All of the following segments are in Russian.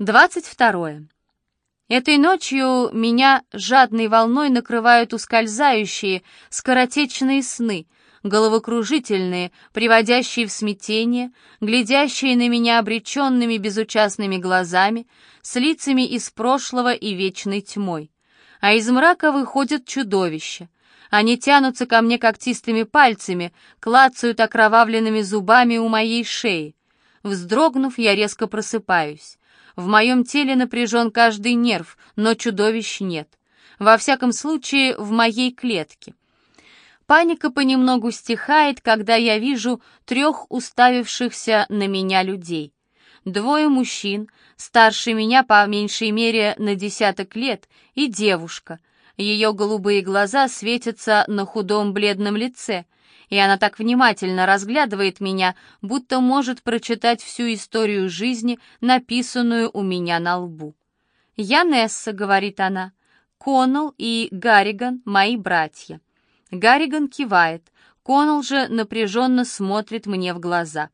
22. Этой ночью меня жадной волной накрывают ускользающие, скоротечные сны, головокружительные, приводящие в смятение, глядящие на меня обреченными безучастными глазами, с лицами из прошлого и вечной тьмой. А из мрака выходят чудовища. Они тянутся ко мне когтистыми пальцами, клацают окровавленными зубами у моей шеи. Вздрогнув, я резко просыпаюсь. В моем теле напряжен каждый нерв, но чудовищ нет. Во всяком случае, в моей клетке. Паника понемногу стихает, когда я вижу трех уставившихся на меня людей. Двое мужчин, старше меня по меньшей мере на десяток лет, и девушка. Ее голубые глаза светятся на худом бледном лице — и она так внимательно разглядывает меня, будто может прочитать всю историю жизни, написанную у меня на лбу. «Я Несса», — говорит она, — «Коннелл и Гарриган — мои братья». Гарриган кивает, Коннелл же напряженно смотрит мне в глаза —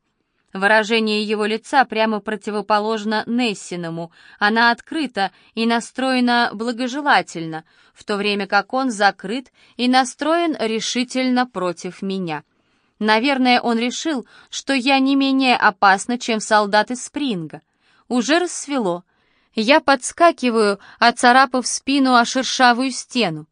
Выражение его лица прямо противоположно Нессиному. Она открыта и настроена благожелательно, в то время как он закрыт и настроен решительно против меня. Наверное, он решил, что я не менее опасна, чем солдат из Спринга. Уже рассвело. Я подскакиваю, оцарапав спину о шершавую стену.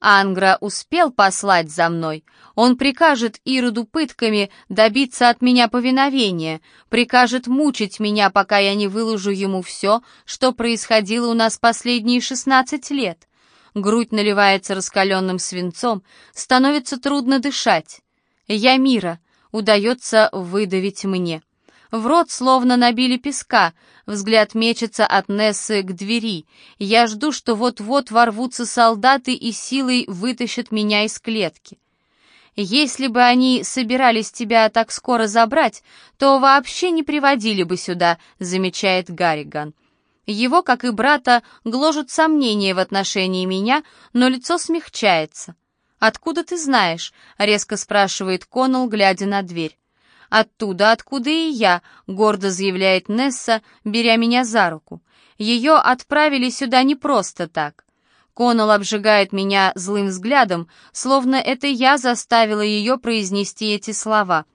Ангра успел послать за мной. Он прикажет Ироду пытками добиться от меня повиновения, прикажет мучить меня, пока я не выложу ему все, что происходило у нас последние шестнадцать лет. Грудь наливается раскаленным свинцом, становится трудно дышать. Я мира, удается выдавить мне. В рот словно набили песка, взгляд мечется от Нессы к двери. Я жду, что вот-вот ворвутся солдаты и силой вытащат меня из клетки. Если бы они собирались тебя так скоро забрать, то вообще не приводили бы сюда, замечает Гарриган. Его, как и брата, гложут сомнения в отношении меня, но лицо смягчается. «Откуда ты знаешь?» — резко спрашивает Коннелл, глядя на дверь. «Оттуда, откуда и я», — гордо заявляет Несса, беря меня за руку. «Ее отправили сюда не просто так». Коннелл обжигает меня злым взглядом, словно это я заставила ее произнести эти слова.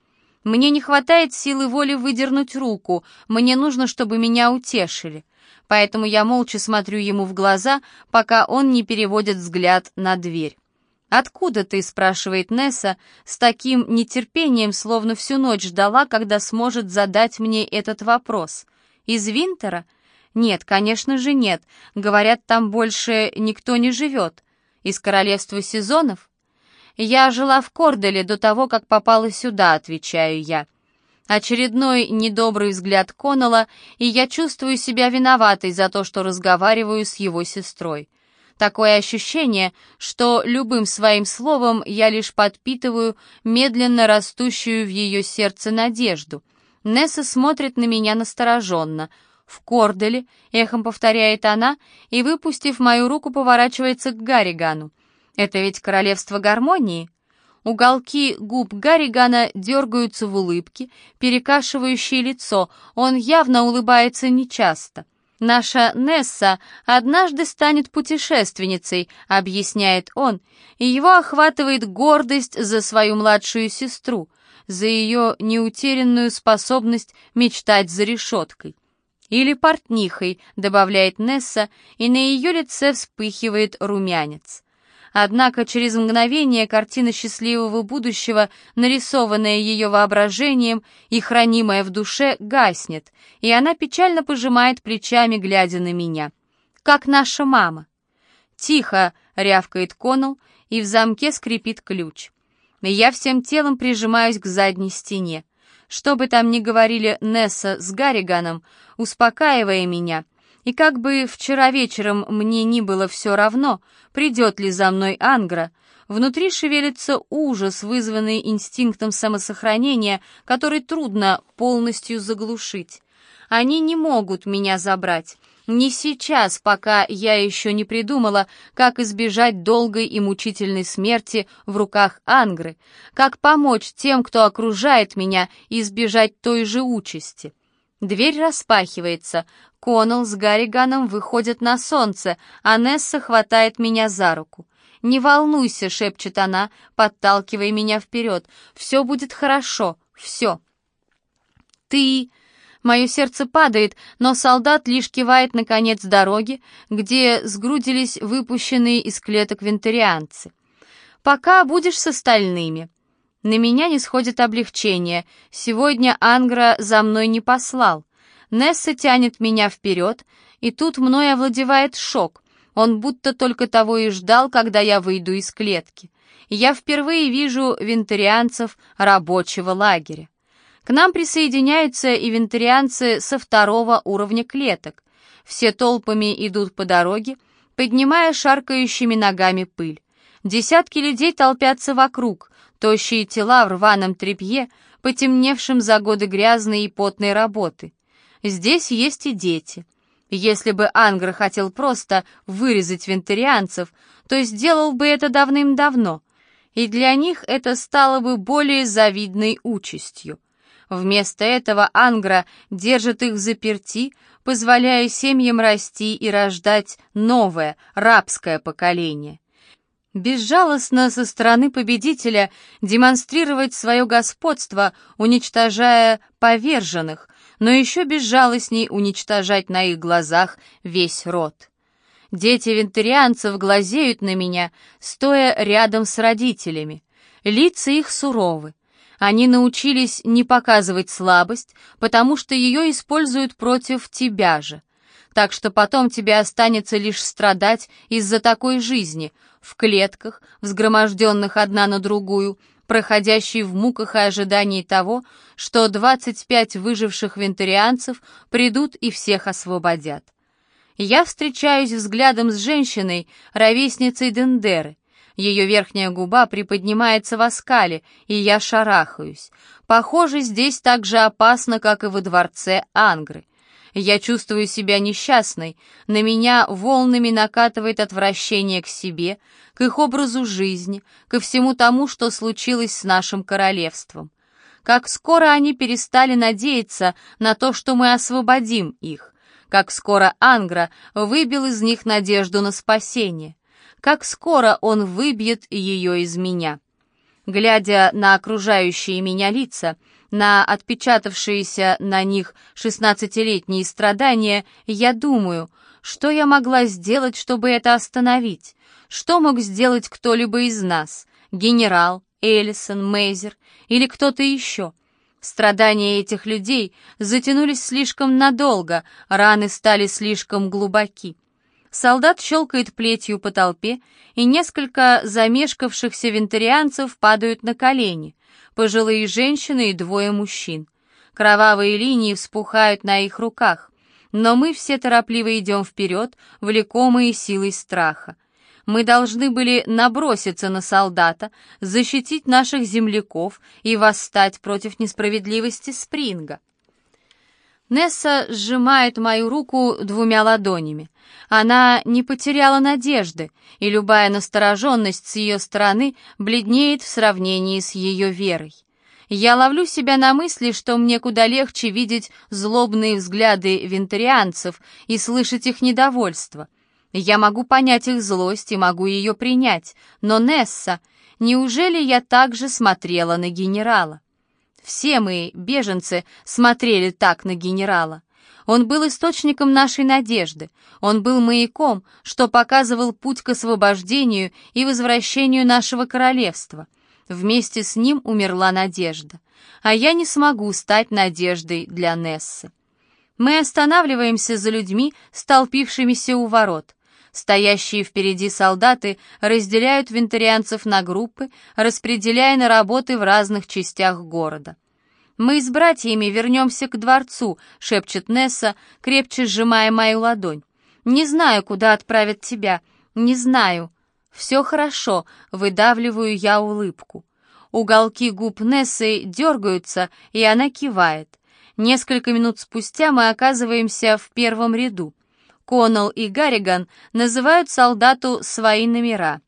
Мне не хватает силы воли выдернуть руку, мне нужно, чтобы меня утешили. Поэтому я молча смотрю ему в глаза, пока он не переводит взгляд на дверь. «Откуда ты?» — спрашивает Несса с таким нетерпением, словно всю ночь ждала, когда сможет задать мне этот вопрос. «Из Винтера?» «Нет, конечно же нет. Говорят, там больше никто не живет. Из Королевства Сезонов?» «Я жила в Корделе до того, как попала сюда», — отвечаю я. Очередной недобрый взгляд Коннелла, и я чувствую себя виноватой за то, что разговариваю с его сестрой. Такое ощущение, что любым своим словом я лишь подпитываю медленно растущую в ее сердце надежду. Несса смотрит на меня настороженно. «В Корделе», — эхом повторяет она, и, выпустив мою руку, поворачивается к Гарригану. «Это ведь королевство гармонии?» Уголки губ Гарригана дергаются в улыбке, перекашивающее лицо, он явно улыбается нечасто. «Наша Несса однажды станет путешественницей», — объясняет он, и его охватывает гордость за свою младшую сестру, за ее неутерянную способность мечтать за решеткой. «Или портнихой», — добавляет Несса, и на ее лице вспыхивает румянец. Однако через мгновение картина счастливого будущего, нарисованная ее воображением и хранимая в душе, гаснет, и она печально пожимает плечами, глядя на меня. «Как наша мама!» «Тихо!» — рявкает Коннелл, и в замке скрипит ключ. Я всем телом прижимаюсь к задней стене. Что бы там ни говорили Несса с Гарриганом, успокаивая меня — и как бы вчера вечером мне ни было все равно, придет ли за мной Ангра, внутри шевелится ужас, вызванный инстинктом самосохранения, который трудно полностью заглушить. Они не могут меня забрать. Не сейчас, пока я еще не придумала, как избежать долгой и мучительной смерти в руках Ангры, как помочь тем, кто окружает меня, избежать той же участи. Дверь распахивается. Коннелл с Гарриганом выходят на солнце, а Несса хватает меня за руку. «Не волнуйся», — шепчет она, подталкивая меня вперед. «Все будет хорошо, все». «Ты...» Мое сердце падает, но солдат лишь кивает на конец дороги, где сгрудились выпущенные из клеток вентарианцы. «Пока будешь с остальными». На меня не сходит облегчение. Сегодня Ангра за мной не послал. Несса тянет меня вперед, и тут мной овладевает шок. Он будто только того и ждал, когда я выйду из клетки. Я впервые вижу вентарианцев рабочего лагеря. К нам присоединяются и вентарианцы со второго уровня клеток. Все толпами идут по дороге, поднимая шаркающими ногами пыль. Десятки людей толпятся вокруг, тощие тела в рваном тряпье, потемневшим за годы грязной и потной работы. Здесь есть и дети. Если бы Ангр хотел просто вырезать вентарианцев, то сделал бы это давным-давно, и для них это стало бы более завидной участью. Вместо этого Ангра держит их заперти, позволяя семьям расти и рождать новое, рабское поколение. Безжалостно со стороны победителя демонстрировать свое господство, уничтожая поверженных, но еще безжалостней уничтожать на их глазах весь род. Дети вентарианцев глазеют на меня, стоя рядом с родителями. Лица их суровы. Они научились не показывать слабость, потому что ее используют против тебя же. Так что потом тебе останется лишь страдать из-за такой жизни, в клетках, взгроможденных одна на другую, проходящей в муках и ожидании того, что 25 выживших вентарианцев придут и всех освободят. Я встречаюсь взглядом с женщиной, ровесницей Дендеры, ее верхняя губа приподнимается в оскале, и я шарахаюсь. Похоже, здесь так же опасно, как и во дворце Ангры. Я чувствую себя несчастной, на меня волнами накатывает отвращение к себе, к их образу жизни, ко всему тому, что случилось с нашим королевством. Как скоро они перестали надеяться на то, что мы освободим их, как скоро Ангра выбил из них надежду на спасение как скоро он выбьет ее из меня. Глядя на окружающие меня лица, на отпечатавшиеся на них шестнадцатилетние страдания, я думаю, что я могла сделать, чтобы это остановить? Что мог сделать кто-либо из нас? Генерал, Эллисон, Мейзер или кто-то еще? Страдания этих людей затянулись слишком надолго, раны стали слишком глубоки. Солдат щелкает плетью по толпе, и несколько замешкавшихся вентарианцев падают на колени, пожилые женщины и двое мужчин. Кровавые линии вспухают на их руках, но мы все торопливо идем вперед, влекомые силой страха. Мы должны были наброситься на солдата, защитить наших земляков и восстать против несправедливости Спринга. Несса сжимает мою руку двумя ладонями. Она не потеряла надежды, и любая настороженность с ее стороны бледнеет в сравнении с ее верой. Я ловлю себя на мысли, что мне куда легче видеть злобные взгляды вентарианцев и слышать их недовольство. Я могу понять их злость и могу ее принять, но Несса, неужели я также смотрела на генерала? Все мы, беженцы, смотрели так на генерала. Он был источником нашей надежды. Он был маяком, что показывал путь к освобождению и возвращению нашего королевства. Вместе с ним умерла надежда. А я не смогу стать надеждой для Нессы. Мы останавливаемся за людьми, столпившимися у ворот. Стоящие впереди солдаты разделяют вентарианцев на группы, распределяя на работы в разных частях города. «Мы с братьями вернемся к дворцу», — шепчет Несса, крепче сжимая мою ладонь. «Не знаю, куда отправят тебя. Не знаю». «Все хорошо», — выдавливаю я улыбку. Уголки губ Нессы дергаются, и она кивает. Несколько минут спустя мы оказываемся в первом ряду. Коннелл и Гарриган называют солдату свои номера.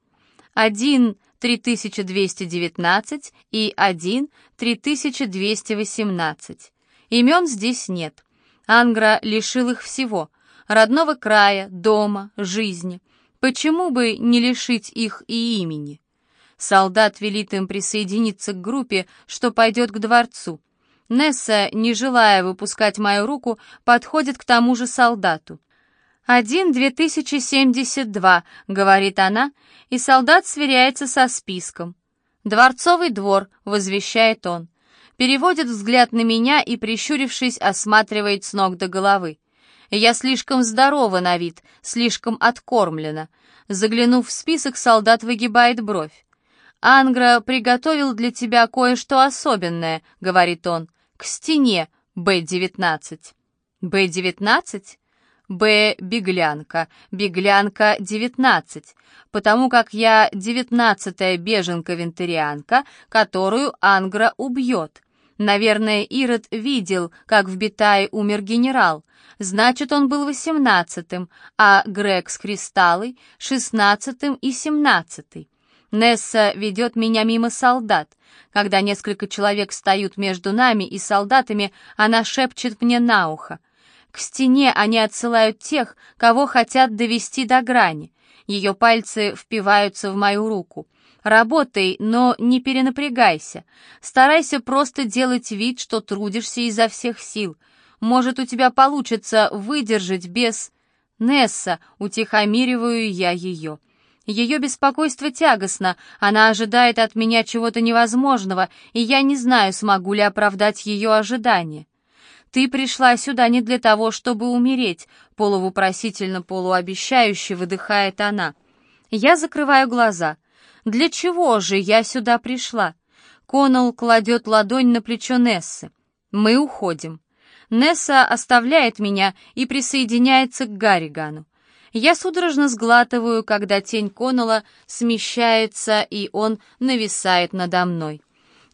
Один 3219 и один 3218. Имен здесь нет. Ангра лишил их всего — родного края, дома, жизни. Почему бы не лишить их и имени? Солдат велит им присоединиться к группе, что пойдет к дворцу. Несса, не желая выпускать мою руку, подходит к тому же солдату. «Один две тысячи семьдесят два», — говорит она, и солдат сверяется со списком. «Дворцовый двор», — возвещает он. Переводит взгляд на меня и, прищурившись, осматривает с ног до головы. Я слишком здорова на вид, слишком откормлена. Заглянув в список, солдат выгибает бровь. «Ангра приготовил для тебя кое-что особенное», — говорит он к стене Б-19. Б-19? Б — беглянка, беглянка 19, потому как я девятнадцатая беженка-вентарианка, которую Ангра убьет. Наверное, Ирод видел, как в Битае умер генерал, значит, он был восемнадцатым, а Грег с Кристаллой — шестнадцатым и семнадцатый. Несса ведет меня мимо солдат. Когда несколько человек встают между нами и солдатами, она шепчет мне на ухо. К стене они отсылают тех, кого хотят довести до грани. Ее пальцы впиваются в мою руку. Работай, но не перенапрягайся. Старайся просто делать вид, что трудишься изо всех сил. Может, у тебя получится выдержать без... Несса, утихомириваю я ее. Ее беспокойство тягостно, она ожидает от меня чего-то невозможного, и я не знаю, смогу ли оправдать ее ожидания. «Ты пришла сюда не для того, чтобы умереть», — полувопросительно, полуобещающе выдыхает она. Я закрываю глаза. «Для чего же я сюда пришла?» Коннелл кладет ладонь на плечо Нессы. «Мы уходим». Несса оставляет меня и присоединяется к Гарригану. Я судорожно сглатываю, когда тень Коннелла смещается, и он нависает надо мной.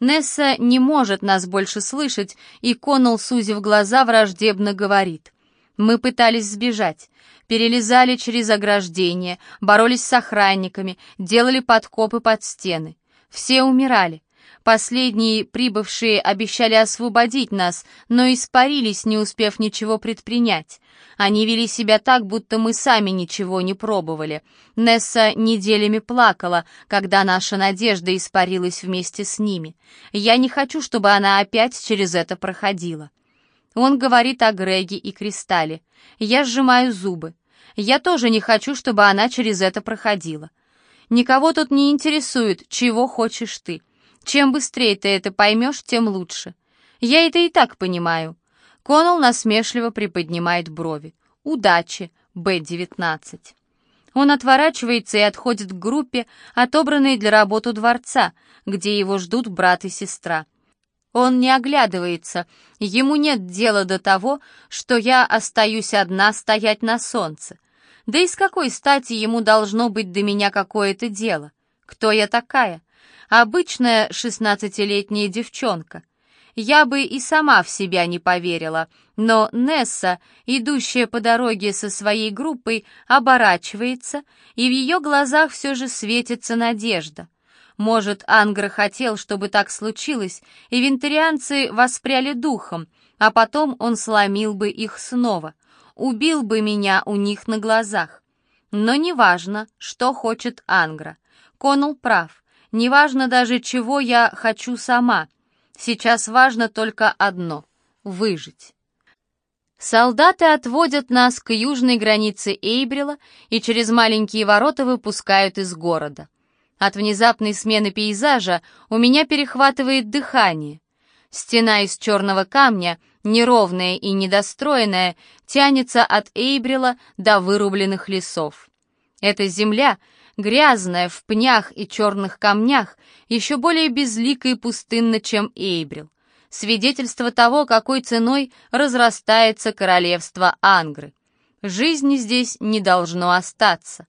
Несса не может нас больше слышать, и Коннелл, сузив глаза, враждебно говорит. Мы пытались сбежать, перелезали через ограждение, боролись с охранниками, делали подкопы под стены. Все умирали. Последние прибывшие обещали освободить нас, но испарились, не успев ничего предпринять. Они вели себя так, будто мы сами ничего не пробовали. Несса неделями плакала, когда наша надежда испарилась вместе с ними. Я не хочу, чтобы она опять через это проходила. Он говорит о Греге и Кристалле. Я сжимаю зубы. Я тоже не хочу, чтобы она через это проходила. Никого тут не интересует, чего хочешь ты. Чем быстрее ты это поймешь, тем лучше. Я это и так понимаю. Коннелл насмешливо приподнимает брови. Удачи, Б-19. Он отворачивается и отходит к группе, отобранной для работы дворца, где его ждут брат и сестра. Он не оглядывается, ему нет дела до того, что я остаюсь одна стоять на солнце. Да и с какой стати ему должно быть до меня какое-то дело? Кто я такая? Обычная шестнадцатилетняя девчонка. Я бы и сама в себя не поверила, но Несса, идущая по дороге со своей группой, оборачивается, и в ее глазах все же светится надежда. Может, Ангра хотел, чтобы так случилось, и вентарианцы воспряли духом, а потом он сломил бы их снова, убил бы меня у них на глазах. Но неважно, что хочет Ангра. Конул прав. Неважно даже, чего я хочу сама. Сейчас важно только одно — выжить. Солдаты отводят нас к южной границе Эйбрила и через маленькие ворота выпускают из города. От внезапной смены пейзажа у меня перехватывает дыхание. Стена из черного камня, неровная и недостроенная, тянется от Эйбрила до вырубленных лесов. Эта земля — грязная, в пнях и черных камнях, еще более безлика и пустынна, чем Эйбрил. Свидетельство того, какой ценой разрастается королевство Ангры. Жизни здесь не должно остаться.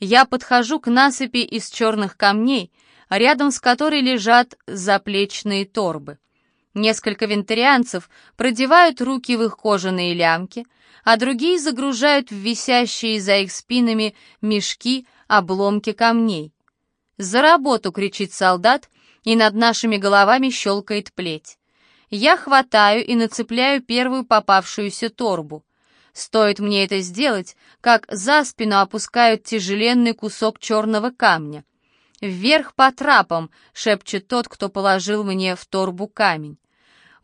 Я подхожу к насыпи из черных камней, рядом с которой лежат заплечные торбы. Несколько вентарианцев продевают руки в их кожаные лямки, а другие загружают в висящие за их спинами мешки обломки камней. «За работу!» — кричит солдат, и над нашими головами щелкает плеть. Я хватаю и нацепляю первую попавшуюся торбу. Стоит мне это сделать, как за спину опускают тяжеленный кусок черного камня. «Вверх по трапам!» — шепчет тот, кто положил мне в торбу камень.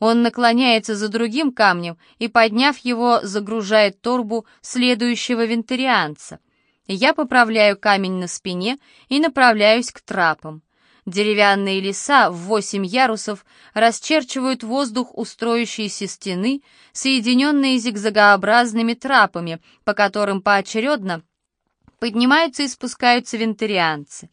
Он наклоняется за другим камнем и, подняв его, загружает торбу следующего вентарианца. Я поправляю камень на спине и направляюсь к трапам. Деревянные леса в восемь ярусов расчерчивают воздух у строящейся стены, соединенные зигзагообразными трапами, по которым поочередно поднимаются и спускаются вентарианцы.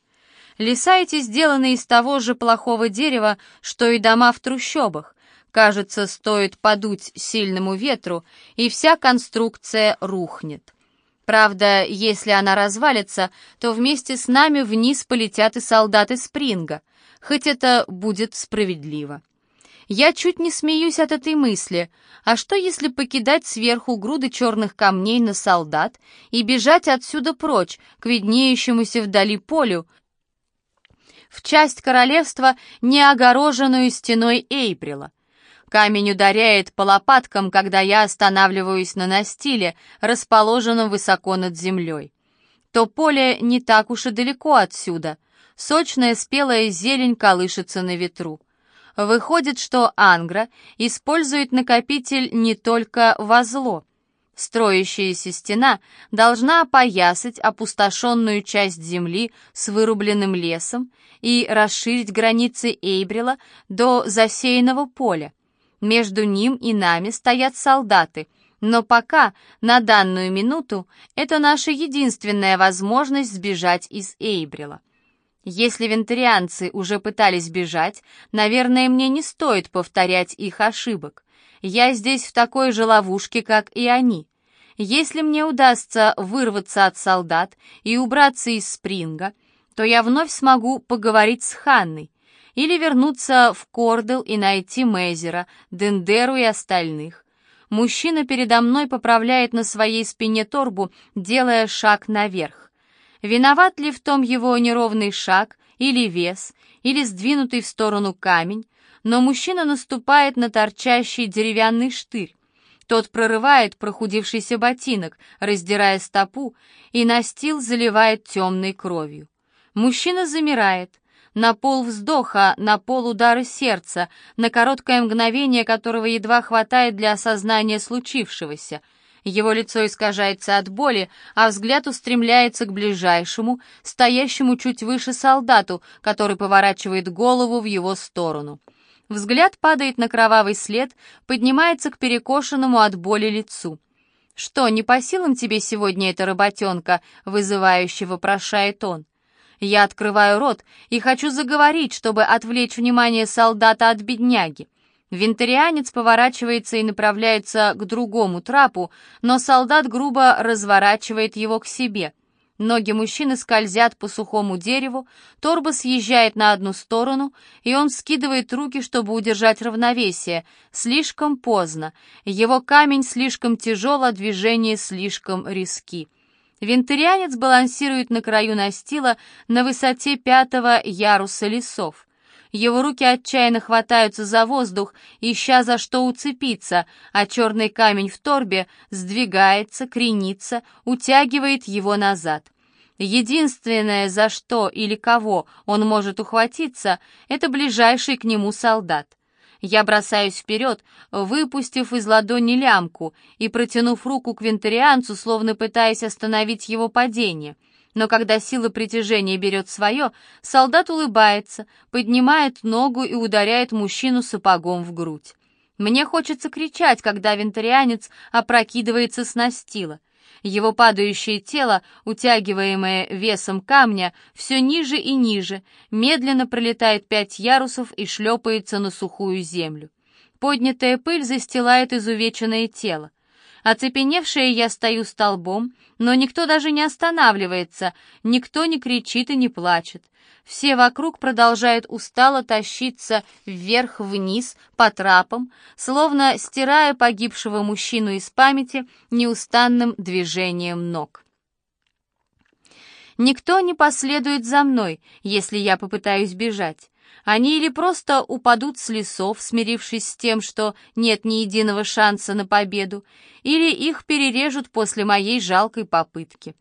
Леса эти сделаны из того же плохого дерева, что и дома в трущобах. Кажется, стоит подуть сильному ветру, и вся конструкция рухнет. Правда, если она развалится, то вместе с нами вниз полетят и солдаты Спринга, хоть это будет справедливо. Я чуть не смеюсь от этой мысли. А что, если покидать сверху груды черных камней на солдат и бежать отсюда прочь, к виднеющемуся вдали полю, в часть королевства, не огороженную стеной Эйприла? Камень ударяет по лопаткам, когда я останавливаюсь на настиле, расположенном высоко над землей. То поле не так уж и далеко отсюда. Сочная спелая зелень колышется на ветру. Выходит, что Ангра использует накопитель не только во зло. Строящаяся стена должна опоясать опустошенную часть земли с вырубленным лесом и расширить границы Эйбрила до засеянного поля. Между ним и нами стоят солдаты, но пока, на данную минуту, это наша единственная возможность сбежать из Эйбрила. Если вентарианцы уже пытались бежать, наверное, мне не стоит повторять их ошибок. Я здесь в такой же ловушке, как и они. Если мне удастся вырваться от солдат и убраться из Спринга, то я вновь смогу поговорить с Ханной, или вернуться в Кордел и найти Мейзера, Дендеру и остальных. Мужчина передо мной поправляет на своей спине торбу, делая шаг наверх. Виноват ли в том его неровный шаг, или вес, или сдвинутый в сторону камень, но мужчина наступает на торчащий деревянный штырь. Тот прорывает прохудившийся ботинок, раздирая стопу, и настил заливает темной кровью. Мужчина замирает, на пол вздоха, на пол удара сердца, на короткое мгновение которого едва хватает для осознания случившегося. Его лицо искажается от боли, а взгляд устремляется к ближайшему, стоящему чуть выше солдату, который поворачивает голову в его сторону. Взгляд падает на кровавый след, поднимается к перекошенному от боли лицу. «Что, не по силам тебе сегодня эта работенка?» — вызывающе вопрошает он. Я открываю рот и хочу заговорить, чтобы отвлечь внимание солдата от бедняги. Винтарианец поворачивается и направляется к другому трапу, но солдат грубо разворачивает его к себе. Ноги мужчины скользят по сухому дереву, торба съезжает на одну сторону, и он скидывает руки, чтобы удержать равновесие. Слишком поздно. Его камень слишком тяжел, а движение слишком риски. Вентарианец балансирует на краю настила на высоте пятого яруса лесов. Его руки отчаянно хватаются за воздух, ища за что уцепиться, а черный камень в торбе сдвигается, кренится, утягивает его назад. Единственное, за что или кого он может ухватиться, это ближайший к нему солдат. Я бросаюсь вперед, выпустив из ладони лямку и протянув руку к вентарианцу, словно пытаясь остановить его падение. Но когда сила притяжения берет свое, солдат улыбается, поднимает ногу и ударяет мужчину сапогом в грудь. Мне хочется кричать, когда вентарианец опрокидывается с настила. Его падающее тело, утягиваемое весом камня, все ниже и ниже, медленно пролетает пять ярусов и шлепается на сухую землю. Поднятая пыль застилает изувеченное тело. Оцепеневшая я стою столбом, но никто даже не останавливается, никто не кричит и не плачет. Все вокруг продолжают устало тащиться вверх-вниз по трапам, словно стирая погибшего мужчину из памяти неустанным движением ног. Никто не последует за мной, если я попытаюсь бежать. Они или просто упадут с лесов, смирившись с тем, что нет ни единого шанса на победу, или их перережут после моей жалкой попытки.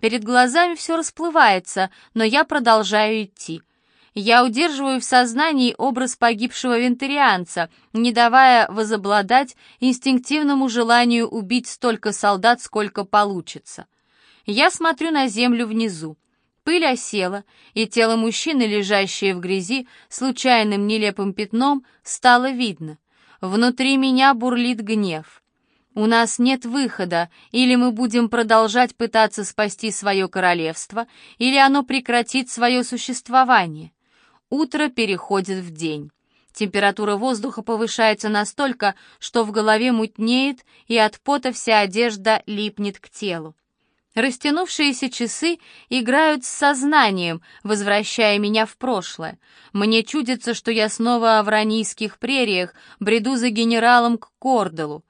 Перед глазами все расплывается, но я продолжаю идти. Я удерживаю в сознании образ погибшего вентарианца, не давая возобладать инстинктивному желанию убить столько солдат, сколько получится. Я смотрю на землю внизу. Пыль осела, и тело мужчины, лежащее в грязи, случайным нелепым пятном, стало видно. Внутри меня бурлит гнев. У нас нет выхода, или мы будем продолжать пытаться спасти свое королевство, или оно прекратит свое существование. Утро переходит в день. Температура воздуха повышается настолько, что в голове мутнеет, и от пота вся одежда липнет к телу. Растянувшиеся часы играют с сознанием, возвращая меня в прошлое. Мне чудится, что я снова в ранийских прериях, бреду за генералом к Корделу.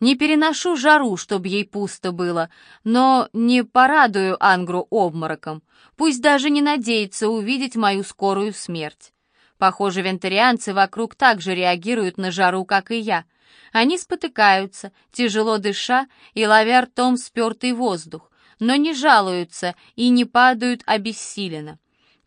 Не переношу жару, чтобы ей пусто было, но не порадую Ангру обмороком. Пусть даже не надеется увидеть мою скорую смерть. Похоже, вентарианцы вокруг также реагируют на жару, как и я. Они спотыкаются, тяжело дыша и ловя ртом спертый воздух, но не жалуются и не падают обессиленно.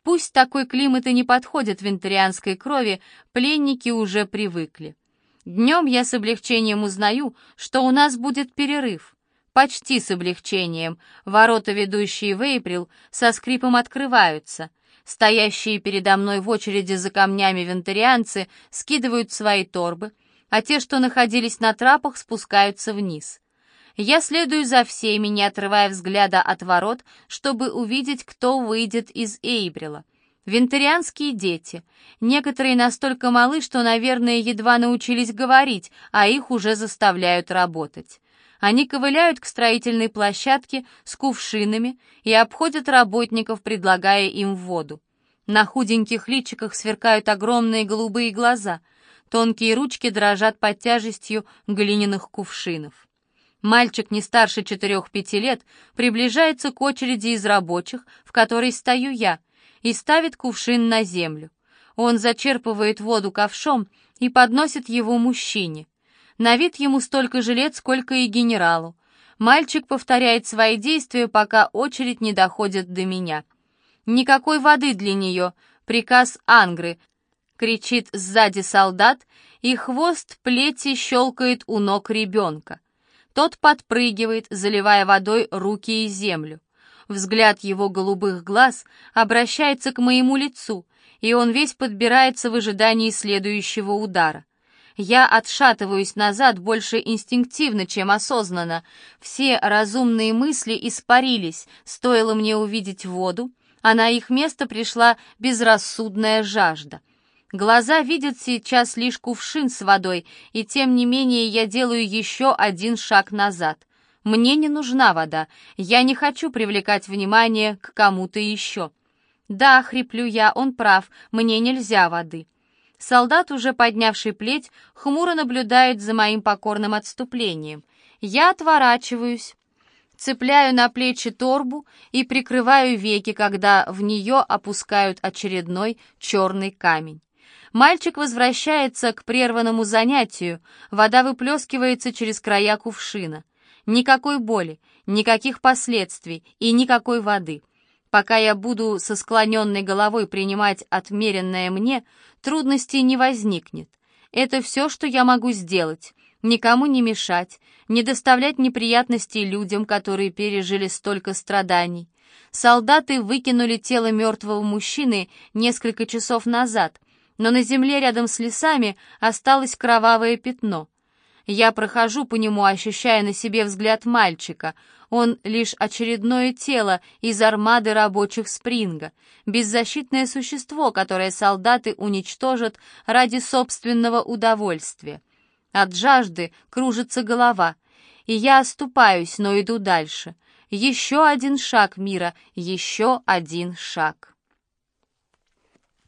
Пусть такой климат и не подходит вентарианской крови, пленники уже привыкли. Днем я с облегчением узнаю, что у нас будет перерыв. Почти с облегчением. Ворота, ведущие в Эйприл, со скрипом открываются. Стоящие передо мной в очереди за камнями вентарианцы скидывают свои торбы, а те, что находились на трапах, спускаются вниз. Я следую за всеми, не отрывая взгляда от ворот, чтобы увидеть, кто выйдет из Эйбрила. Вентарианские дети. Некоторые настолько малы, что, наверное, едва научились говорить, а их уже заставляют работать. Они ковыляют к строительной площадке с кувшинами и обходят работников, предлагая им воду. На худеньких личиках сверкают огромные голубые глаза, тонкие ручки дрожат под тяжестью глиняных кувшинов. Мальчик не старше четырех-пяти лет приближается к очереди из рабочих, в которой стою я — и ставит кувшин на землю. Он зачерпывает воду ковшом и подносит его мужчине. На вид ему столько же лет, сколько и генералу. Мальчик повторяет свои действия, пока очередь не доходит до меня. «Никакой воды для нее!» — приказ Ангры. Кричит сзади солдат, и хвост плети щелкает у ног ребенка. Тот подпрыгивает, заливая водой руки и землю. Взгляд его голубых глаз обращается к моему лицу, и он весь подбирается в ожидании следующего удара. Я отшатываюсь назад больше инстинктивно, чем осознанно. Все разумные мысли испарились, стоило мне увидеть воду, а на их место пришла безрассудная жажда. Глаза видят сейчас лишь кувшин с водой, и тем не менее я делаю еще один шаг назад — мне не нужна вода. Я не хочу привлекать внимание к кому-то еще. Да, хриплю я, он прав, мне нельзя воды. Солдат, уже поднявший плеть, хмуро наблюдает за моим покорным отступлением. Я отворачиваюсь, цепляю на плечи торбу и прикрываю веки, когда в нее опускают очередной черный камень. Мальчик возвращается к прерванному занятию, вода выплескивается через края кувшина. Никакой боли, никаких последствий и никакой воды. Пока я буду со склоненной головой принимать отмеренное мне, трудностей не возникнет. Это все, что я могу сделать. Никому не мешать, не доставлять неприятностей людям, которые пережили столько страданий. Солдаты выкинули тело мертвого мужчины несколько часов назад, но на земле рядом с лесами осталось кровавое пятно. Я прохожу по нему, ощущая на себе взгляд мальчика. Он лишь очередное тело из армады рабочих Спринга, беззащитное существо, которое солдаты уничтожат ради собственного удовольствия. От жажды кружится голова, и я оступаюсь, но иду дальше. Еще один шаг мира, еще один шаг.